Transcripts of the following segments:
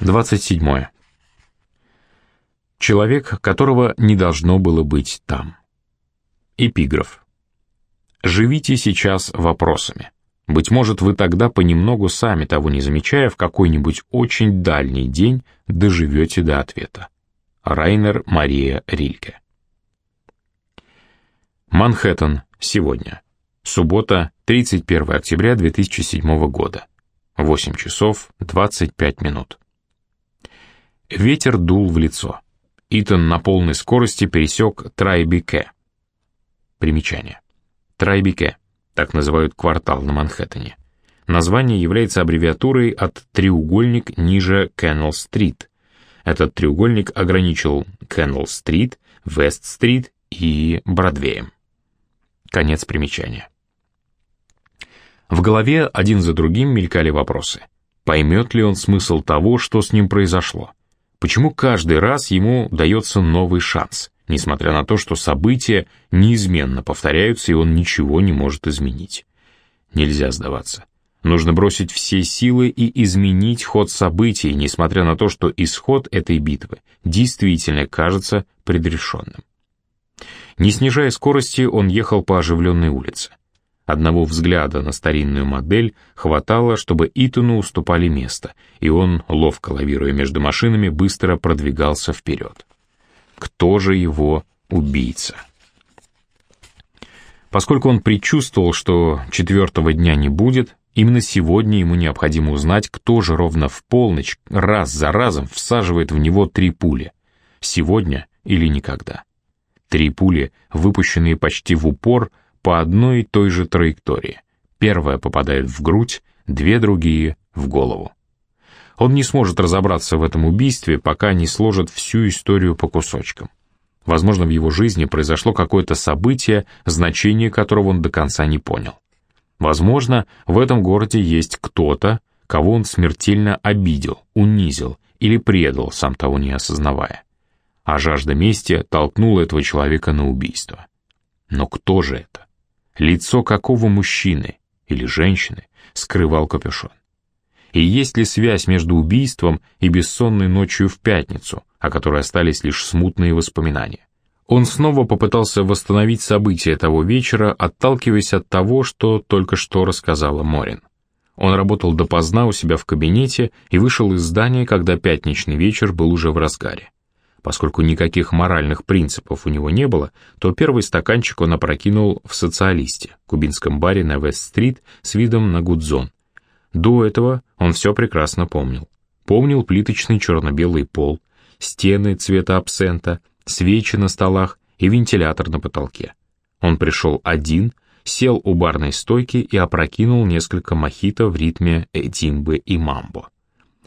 27. Человек, которого не должно было быть там. Эпиграф. Живите сейчас вопросами. Быть может, вы тогда понемногу, сами того не замечая, в какой-нибудь очень дальний день доживете до ответа. Райнер Мария Рильке. Манхэттен. Сегодня. Суббота, 31 октября 2007 года. 8 часов 25 минут. Ветер дул в лицо. Итан на полной скорости пересек Трайбике. Примечание. Трайбике. Так называют квартал на Манхэттене. Название является аббревиатурой от треугольник ниже Кеннелл-стрит. Этот треугольник ограничил Кеннелл-стрит, Вест-стрит и Бродвеем. Конец примечания. В голове один за другим мелькали вопросы. Поймет ли он смысл того, что с ним произошло? Почему каждый раз ему дается новый шанс, несмотря на то, что события неизменно повторяются, и он ничего не может изменить? Нельзя сдаваться. Нужно бросить все силы и изменить ход событий, несмотря на то, что исход этой битвы действительно кажется предрешенным. Не снижая скорости, он ехал по оживленной улице. Одного взгляда на старинную модель хватало, чтобы Итану уступали место, и он, ловко лавируя между машинами, быстро продвигался вперед. Кто же его убийца? Поскольку он предчувствовал, что четвертого дня не будет, именно сегодня ему необходимо узнать, кто же ровно в полночь раз за разом всаживает в него три пули. Сегодня или никогда. Три пули, выпущенные почти в упор, по одной и той же траектории. Первая попадает в грудь, две другие — в голову. Он не сможет разобраться в этом убийстве, пока не сложит всю историю по кусочкам. Возможно, в его жизни произошло какое-то событие, значение которого он до конца не понял. Возможно, в этом городе есть кто-то, кого он смертельно обидел, унизил или предал, сам того не осознавая. А жажда мести толкнула этого человека на убийство. Но кто же это? Лицо какого мужчины или женщины скрывал капюшон? И есть ли связь между убийством и бессонной ночью в пятницу, о которой остались лишь смутные воспоминания? Он снова попытался восстановить события того вечера, отталкиваясь от того, что только что рассказала Морин. Он работал допоздна у себя в кабинете и вышел из здания, когда пятничный вечер был уже в разгаре. Поскольку никаких моральных принципов у него не было, то первый стаканчик он опрокинул в «Социалисте», кубинском баре на Вест-стрит с видом на Гудзон. До этого он все прекрасно помнил. Помнил плиточный черно-белый пол, стены цвета абсента, свечи на столах и вентилятор на потолке. Он пришел один, сел у барной стойки и опрокинул несколько мохито в ритме эдимбы и мамбо.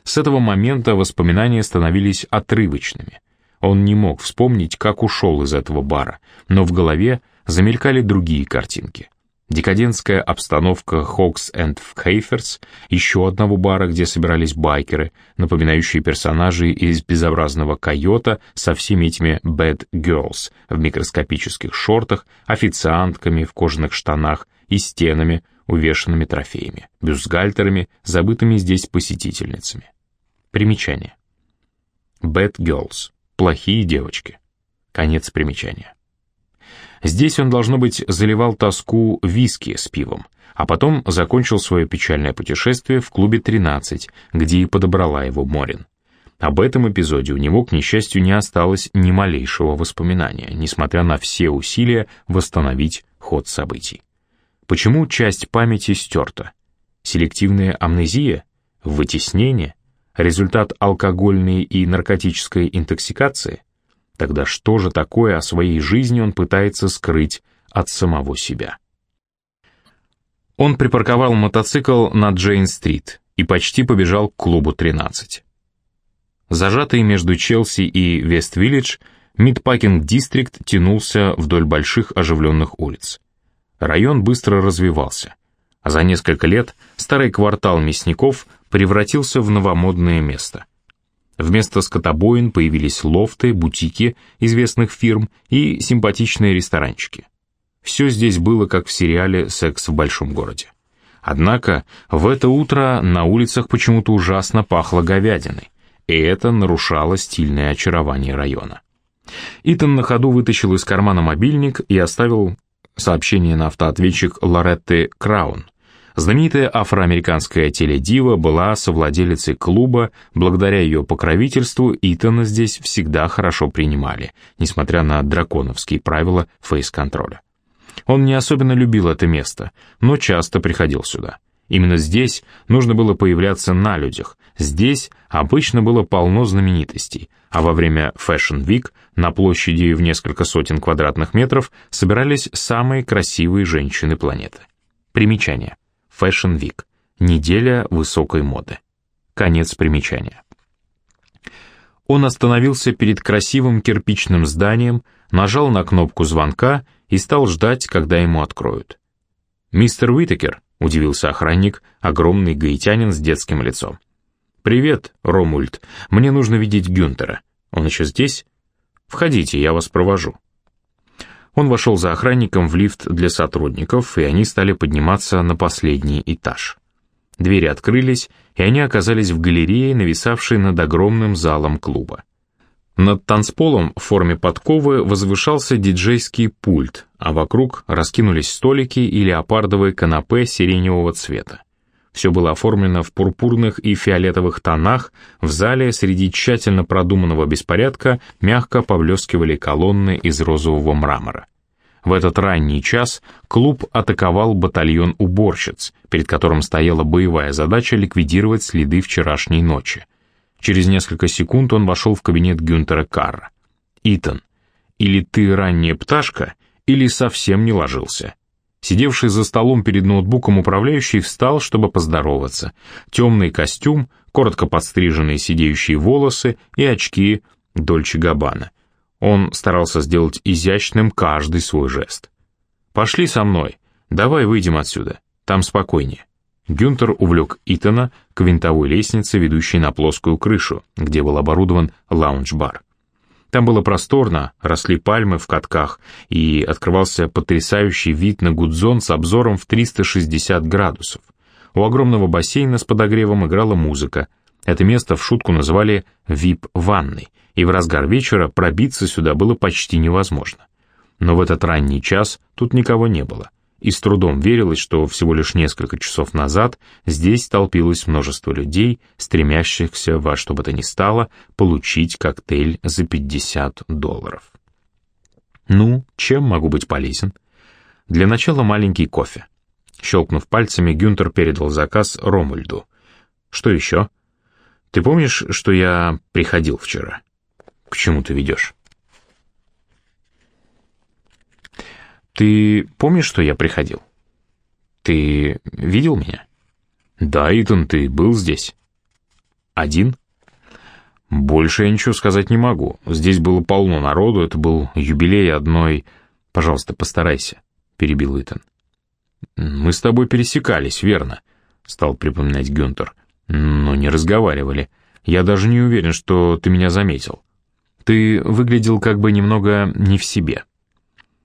С этого момента воспоминания становились отрывочными — он не мог вспомнить, как ушел из этого бара, но в голове замелькали другие картинки. Декадентская обстановка Хокс энд Хейферс, еще одного бара, где собирались байкеры, напоминающие персонажей из безобразного койота со всеми этими bad girls в микроскопических шортах, официантками в кожаных штанах и стенами, увешанными трофеями, бюстгальтерами, забытыми здесь посетительницами. Примечание. Bad girls плохие девочки. Конец примечания. Здесь он, должно быть, заливал тоску виски с пивом, а потом закончил свое печальное путешествие в клубе «13», где и подобрала его Морин. Об этом эпизоде у него, к несчастью, не осталось ни малейшего воспоминания, несмотря на все усилия восстановить ход событий. Почему часть памяти стерта? Селективная амнезия? Вытеснение? Результат алкогольной и наркотической интоксикации, тогда что же такое о своей жизни он пытается скрыть от самого себя? Он припарковал мотоцикл на Джейн-стрит и почти побежал к клубу 13. Зажатый между Челси и Вест-Виллидж, Мидпакинг-дистрикт тянулся вдоль больших оживленных улиц. Район быстро развивался, а за несколько лет старый квартал мясников превратился в новомодное место. Вместо скотобоин появились лофты, бутики известных фирм и симпатичные ресторанчики. Все здесь было как в сериале «Секс в большом городе». Однако в это утро на улицах почему-то ужасно пахло говядиной. и это нарушало стильное очарование района. Итан на ходу вытащил из кармана мобильник и оставил сообщение на автоответчик Лоретты Краун. Знаменитая афроамериканская теледива была совладелицей клуба, благодаря ее покровительству Итана здесь всегда хорошо принимали, несмотря на драконовские правила фейс-контроля. Он не особенно любил это место, но часто приходил сюда. Именно здесь нужно было появляться на людях, здесь обычно было полно знаменитостей, а во время Fashion Week на площади в несколько сотен квадратных метров собирались самые красивые женщины планеты. Примечание. Fashion Week. Неделя высокой моды. Конец примечания. Он остановился перед красивым кирпичным зданием, нажал на кнопку звонка и стал ждать, когда ему откроют. «Мистер Уитакер», — удивился охранник, огромный гаитянин с детским лицом. «Привет, Ромульд. Мне нужно видеть Гюнтера. Он еще здесь? Входите, я вас провожу». Он вошел за охранником в лифт для сотрудников, и они стали подниматься на последний этаж. Двери открылись, и они оказались в галерее, нависавшей над огромным залом клуба. Над танцполом в форме подковы возвышался диджейский пульт, а вокруг раскинулись столики и леопардовые канапе сиреневого цвета. Все было оформлено в пурпурных и фиолетовых тонах, в зале среди тщательно продуманного беспорядка мягко поблескивали колонны из розового мрамора. В этот ранний час клуб атаковал батальон уборщиц, перед которым стояла боевая задача ликвидировать следы вчерашней ночи. Через несколько секунд он вошел в кабинет Гюнтера Карра. «Итан, или ты ранняя пташка, или совсем не ложился». Сидевший за столом перед ноутбуком управляющий встал, чтобы поздороваться. Темный костюм, коротко подстриженные сидеющие волосы и очки Дольче Габбана. Он старался сделать изящным каждый свой жест. «Пошли со мной, давай выйдем отсюда, там спокойнее». Гюнтер увлек Итана к винтовой лестнице, ведущей на плоскую крышу, где был оборудован лаунж-бар. Там было просторно, росли пальмы в катках, и открывался потрясающий вид на Гудзон с обзором в 360 градусов. У огромного бассейна с подогревом играла музыка. Это место в шутку называли «вип-ванной», и в разгар вечера пробиться сюда было почти невозможно. Но в этот ранний час тут никого не было и с трудом верилось, что всего лишь несколько часов назад здесь толпилось множество людей, стремящихся во что бы то ни стало получить коктейль за 50 долларов. «Ну, чем могу быть полезен?» «Для начала маленький кофе». Щелкнув пальцами, Гюнтер передал заказ Ромульду. «Что еще?» «Ты помнишь, что я приходил вчера?» «К чему ты ведешь?» «Ты помнишь, что я приходил? Ты видел меня?» «Да, Итан, ты был здесь». «Один?» «Больше я ничего сказать не могу. Здесь было полно народу, это был юбилей одной...» «Пожалуйста, постарайся», — перебил Итан. «Мы с тобой пересекались, верно?» — стал припоминать Гюнтер. «Но не разговаривали. Я даже не уверен, что ты меня заметил. Ты выглядел как бы немного не в себе».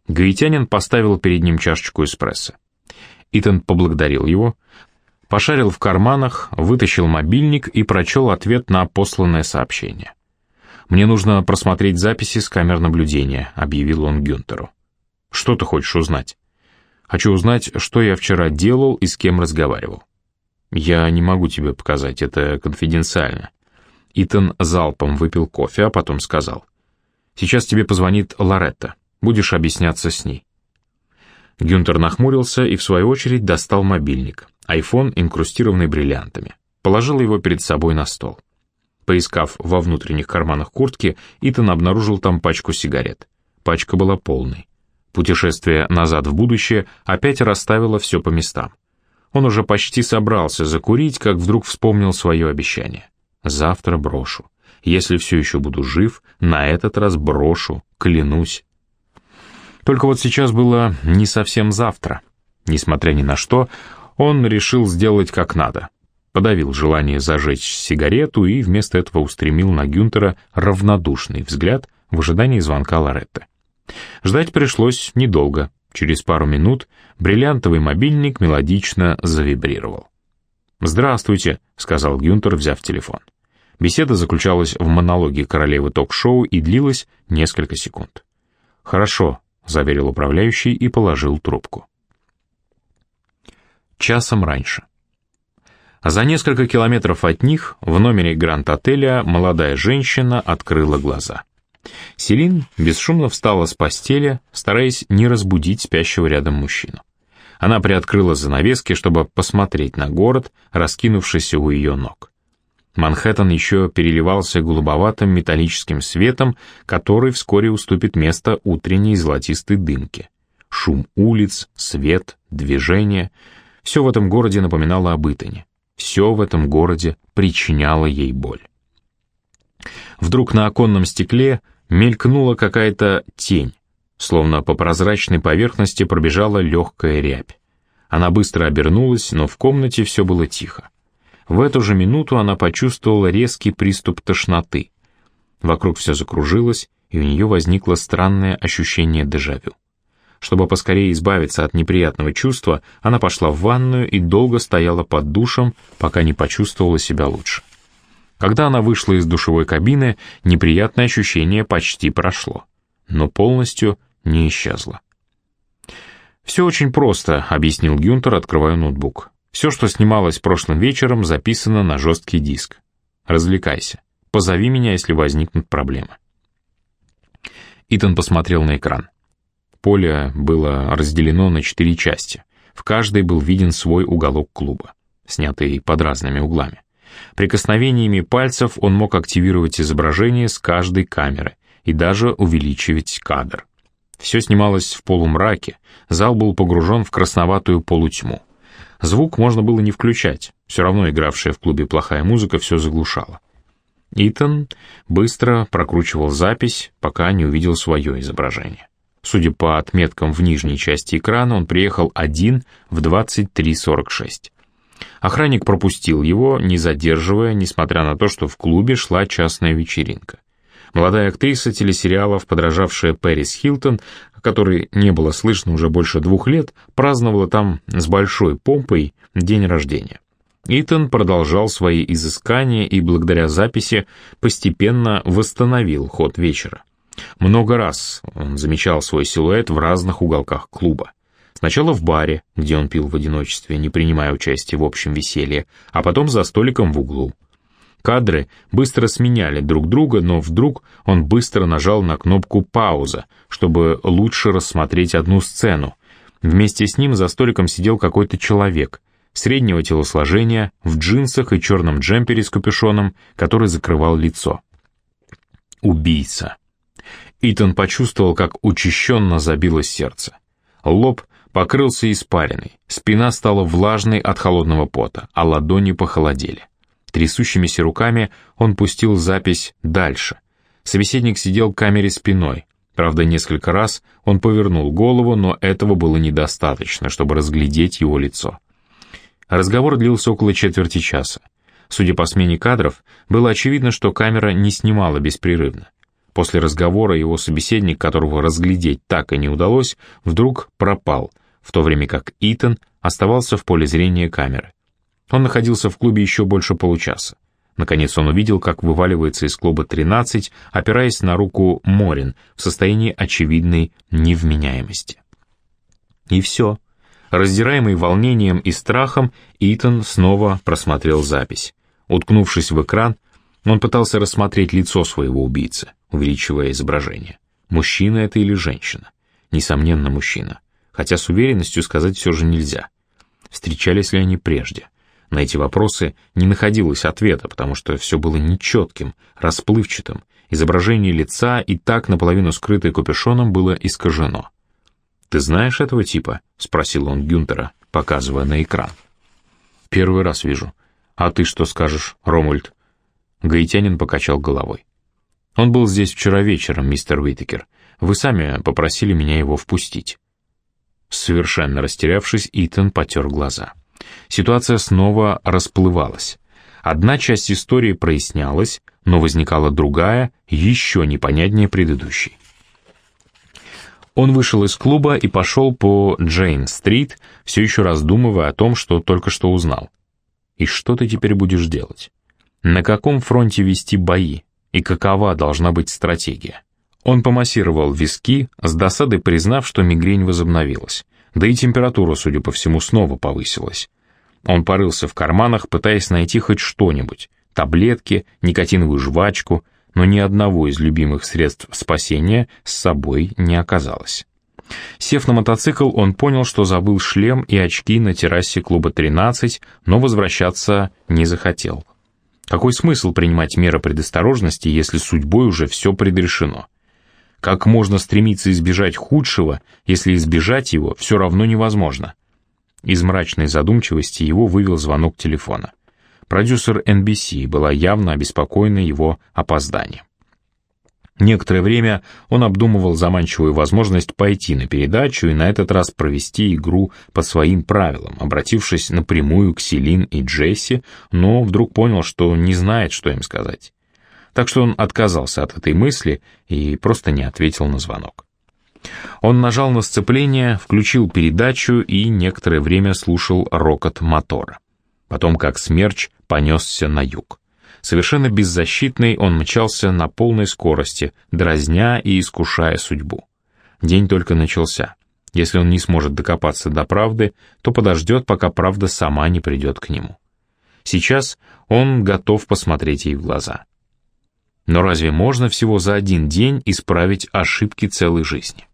Гаитянин поставил перед ним чашечку эспрессо. Итан поблагодарил его, пошарил в карманах, вытащил мобильник и прочел ответ на посланное сообщение. «Мне нужно просмотреть записи с камер наблюдения», — объявил он Гюнтеру. «Что ты хочешь узнать?» «Хочу узнать, что я вчера делал и с кем разговаривал». «Я не могу тебе показать, это конфиденциально». Итан залпом выпил кофе, а потом сказал. «Сейчас тебе позвонит Лоретта. Будешь объясняться с ней». Гюнтер нахмурился и, в свою очередь, достал мобильник, айфон, инкрустированный бриллиантами. Положил его перед собой на стол. Поискав во внутренних карманах куртки, Итан обнаружил там пачку сигарет. Пачка была полной. Путешествие назад в будущее опять расставило все по местам. Он уже почти собрался закурить, как вдруг вспомнил свое обещание. «Завтра брошу. Если все еще буду жив, на этот раз брошу, клянусь». Только вот сейчас было не совсем завтра. Несмотря ни на что, он решил сделать как надо. Подавил желание зажечь сигарету и вместо этого устремил на Гюнтера равнодушный взгляд в ожидании звонка Лоретты. Ждать пришлось недолго. Через пару минут бриллиантовый мобильник мелодично завибрировал. «Здравствуйте», — сказал Гюнтер, взяв телефон. Беседа заключалась в монологе королевы ток-шоу и длилась несколько секунд. «Хорошо», — заверил управляющий и положил трубку. Часом раньше. За несколько километров от них в номере Гранд-отеля молодая женщина открыла глаза. Селин бесшумно встала с постели, стараясь не разбудить спящего рядом мужчину. Она приоткрыла занавески, чтобы посмотреть на город, раскинувшийся у ее ног. Манхэттен еще переливался голубоватым металлическим светом, который вскоре уступит место утренней золотистой дымке. Шум улиц, свет, движение — все в этом городе напоминало об Итане. Все в этом городе причиняло ей боль. Вдруг на оконном стекле мелькнула какая-то тень, словно по прозрачной поверхности пробежала легкая рябь. Она быстро обернулась, но в комнате все было тихо. В эту же минуту она почувствовала резкий приступ тошноты. Вокруг все закружилось, и у нее возникло странное ощущение дежавю. Чтобы поскорее избавиться от неприятного чувства, она пошла в ванную и долго стояла под душем, пока не почувствовала себя лучше. Когда она вышла из душевой кабины, неприятное ощущение почти прошло, но полностью не исчезло. «Все очень просто», — объяснил Гюнтер, открывая ноутбук. «Все, что снималось прошлым вечером, записано на жесткий диск. Развлекайся. Позови меня, если возникнут проблемы». Итан посмотрел на экран. Поле было разделено на четыре части. В каждой был виден свой уголок клуба, снятый под разными углами. Прикосновениями пальцев он мог активировать изображение с каждой камеры и даже увеличивать кадр. Все снималось в полумраке, зал был погружен в красноватую полутьму. Звук можно было не включать, все равно игравшая в клубе плохая музыка все заглушала. Итан быстро прокручивал запись, пока не увидел свое изображение. Судя по отметкам в нижней части экрана, он приехал один в 23.46. Охранник пропустил его, не задерживая, несмотря на то, что в клубе шла частная вечеринка. Молодая актриса телесериалов, подражавшая Пэрис Хилтон, о которой не было слышно уже больше двух лет, праздновала там с большой помпой день рождения. Итан продолжал свои изыскания и благодаря записи постепенно восстановил ход вечера. Много раз он замечал свой силуэт в разных уголках клуба. Сначала в баре, где он пил в одиночестве, не принимая участия в общем веселье, а потом за столиком в углу. Кадры быстро сменяли друг друга, но вдруг он быстро нажал на кнопку «пауза», чтобы лучше рассмотреть одну сцену. Вместе с ним за столиком сидел какой-то человек, среднего телосложения, в джинсах и черном джемпере с капюшоном, который закрывал лицо. Убийца. Итан почувствовал, как учащенно забилось сердце. Лоб покрылся испариной, спина стала влажной от холодного пота, а ладони похолодели. Трясущимися руками он пустил запись дальше. Собеседник сидел к камере спиной. Правда, несколько раз он повернул голову, но этого было недостаточно, чтобы разглядеть его лицо. Разговор длился около четверти часа. Судя по смене кадров, было очевидно, что камера не снимала беспрерывно. После разговора его собеседник, которого разглядеть так и не удалось, вдруг пропал, в то время как Итан оставался в поле зрения камеры. Он находился в клубе еще больше получаса. Наконец он увидел, как вываливается из клуба 13, опираясь на руку Морин в состоянии очевидной невменяемости. И все. Раздираемый волнением и страхом, Итан снова просмотрел запись. Уткнувшись в экран, он пытался рассмотреть лицо своего убийцы, увеличивая изображение. Мужчина это или женщина? Несомненно, мужчина. Хотя с уверенностью сказать все же нельзя. Встречались ли они прежде? На эти вопросы не находилось ответа, потому что все было нечетким, расплывчатым. Изображение лица, и так наполовину скрытое капюшоном, было искажено. «Ты знаешь этого типа?» — спросил он Гюнтера, показывая на экран. «Первый раз вижу. А ты что скажешь, Ромульд?» Гаитянин покачал головой. «Он был здесь вчера вечером, мистер Уитекер. Вы сами попросили меня его впустить». Совершенно растерявшись, Итан потер глаза. Ситуация снова расплывалась. Одна часть истории прояснялась, но возникала другая, еще непонятнее предыдущей. Он вышел из клуба и пошел по Джейн-стрит, все еще раздумывая о том, что только что узнал. «И что ты теперь будешь делать?» На каком фронте вести бои и какова должна быть стратегия? Он помассировал виски, с досадой признав, что мигрень возобновилась. Да и температура, судя по всему, снова повысилась. Он порылся в карманах, пытаясь найти хоть что-нибудь. Таблетки, никотиновую жвачку, но ни одного из любимых средств спасения с собой не оказалось. Сев на мотоцикл, он понял, что забыл шлем и очки на террасе клуба 13, но возвращаться не захотел. Какой смысл принимать меры предосторожности, если судьбой уже все предрешено? Как можно стремиться избежать худшего, если избежать его все равно невозможно? Из мрачной задумчивости его вывел звонок телефона. Продюсер NBC была явно обеспокоена его опозданием. Некоторое время он обдумывал заманчивую возможность пойти на передачу и на этот раз провести игру по своим правилам, обратившись напрямую к Селин и Джесси, но вдруг понял, что не знает, что им сказать. Так что он отказался от этой мысли и просто не ответил на звонок. Он нажал на сцепление, включил передачу и некоторое время слушал рокот мотора. Потом, как смерч, понесся на юг. Совершенно беззащитный он мчался на полной скорости, дразня и искушая судьбу. День только начался. Если он не сможет докопаться до правды, то подождет, пока правда сама не придет к нему. Сейчас он готов посмотреть ей в глаза. Но разве можно всего за один день исправить ошибки целой жизни?